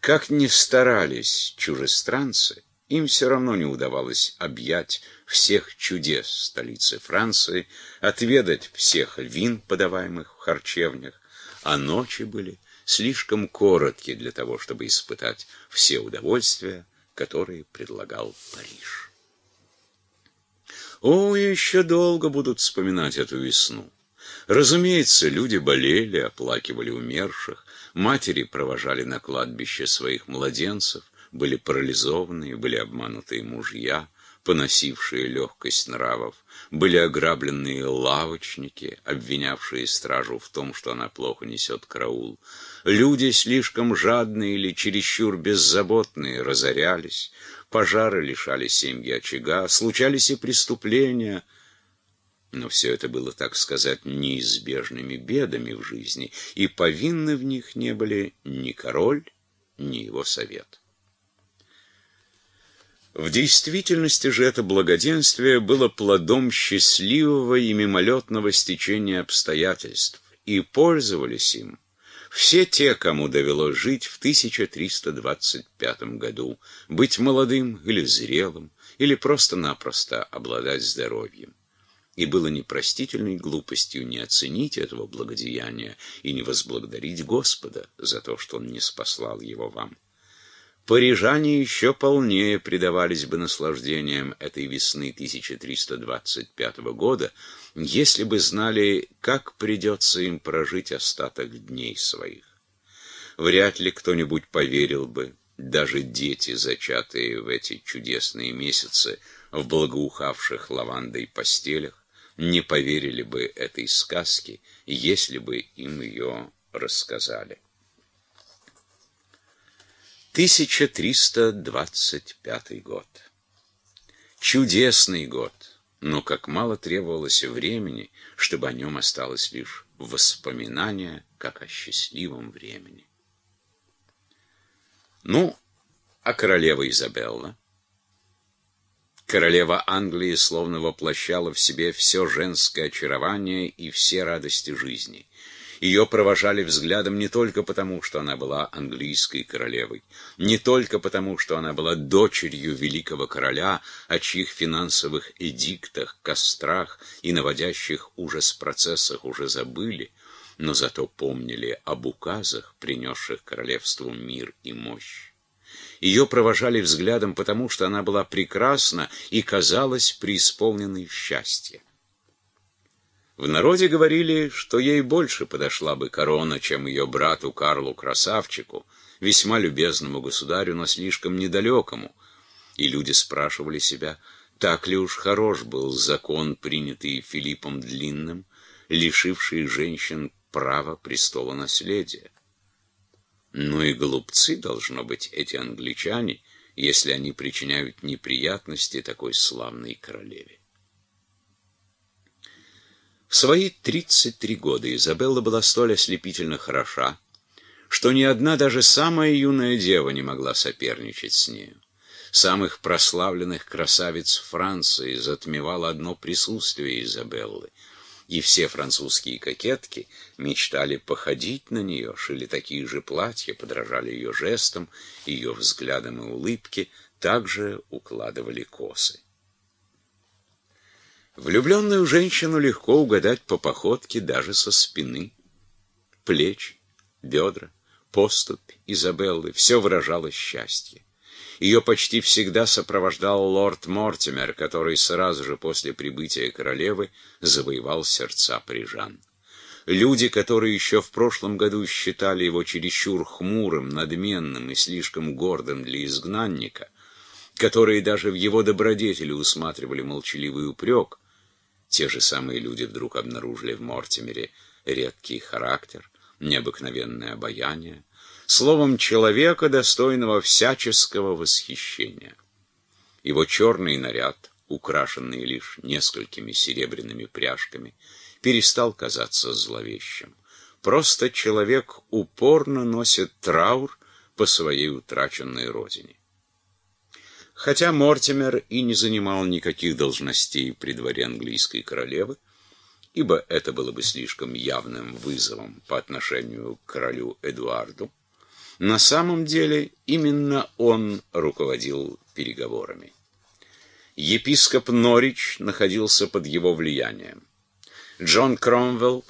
Как ни старались чужестранцы, им все равно не удавалось объять всех чудес столицы Франции, отведать всех вин, подаваемых в харчевнях, а ночи были слишком коротки для того, чтобы испытать все удовольствия, которые предлагал Париж. О, еще долго будут вспоминать эту весну. Разумеется, люди болели, оплакивали умерших, матери провожали на кладбище своих младенцев, были парализованные, были обманутые мужья, поносившие легкость нравов, были ограбленные лавочники, обвинявшие стражу в том, что она плохо несет караул. Люди слишком жадные или чересчур беззаботные разорялись, пожары лишали семьи очага, случались и преступления — но все это было, так сказать, неизбежными бедами в жизни, и повинны в них не были ни король, ни его совет. В действительности же это благоденствие было плодом счастливого и мимолетного стечения обстоятельств, и пользовались им все те, кому довелось жить в 1325 году, быть молодым или зрелым, или просто-напросто обладать здоровьем и было непростительной глупостью не оценить этого благодеяния и не возблагодарить Господа за то, что Он не спаслал его вам. Парижане еще полнее предавались бы наслаждениям этой весны 1325 года, если бы знали, как придется им прожить остаток дней своих. Вряд ли кто-нибудь поверил бы, даже дети, зачатые в эти чудесные месяцы в благоухавших лавандой постелях, не поверили бы этой сказке, если бы им ее рассказали. 1325 год. Чудесный год, но как мало требовалось времени, чтобы о нем осталось лишь воспоминание, как о счастливом времени. Ну, а королева Изабелла? Королева Англии словно воплощала в себе все женское очарование и все радости жизни. Ее провожали взглядом не только потому, что она была английской королевой, не только потому, что она была дочерью великого короля, о чьих финансовых эдиктах, кострах и наводящих ужас процессах уже забыли, но зато помнили об указах, принесших королевству мир и мощь. Ее провожали взглядом потому, что она была прекрасна и казалась преисполненной счастья. В народе говорили, что ей больше подошла бы корона, чем ее брату Карлу Красавчику, весьма любезному государю, но слишком недалекому. И люди спрашивали себя, так ли уж хорош был закон, принятый Филиппом Длинным, лишивший женщин права престола наследия. Ну и голубцы, должно быть, эти англичане, если они причиняют неприятности такой славной королеве. В свои 33 года Изабелла была столь ослепительно хороша, что ни одна даже самая юная дева не могла соперничать с нею. Самых прославленных красавиц Франции затмевало одно присутствие Изабеллы — и все французские кокетки мечтали походить на нее, шили такие же платья, подражали ее жестам, ее взглядам и улыбке, также укладывали косы. Влюбленную женщину легко угадать по походке даже со спины. Плечи, бедра, поступь Изабеллы — все выражало счастье. Ее почти всегда сопровождал лорд Мортимер, который сразу же после прибытия королевы завоевал сердца парижан. Люди, которые еще в прошлом году считали его чересчур хмурым, надменным и слишком гордым для изгнанника, которые даже в его добродетели усматривали молчаливый упрек, те же самые люди вдруг обнаружили в Мортимере редкий характер, необыкновенное обаяние, словом, человека, достойного всяческого восхищения. Его черный наряд, украшенный лишь несколькими серебряными пряжками, перестал казаться зловещим. Просто человек упорно носит траур по своей утраченной родине. Хотя Мортимер и не занимал никаких должностей при дворе английской королевы, ибо это было бы слишком явным вызовом по отношению к королю Эдуарду, На самом деле именно он руководил переговорами. Епископ Норич находился под его влиянием. Джон Кромвелл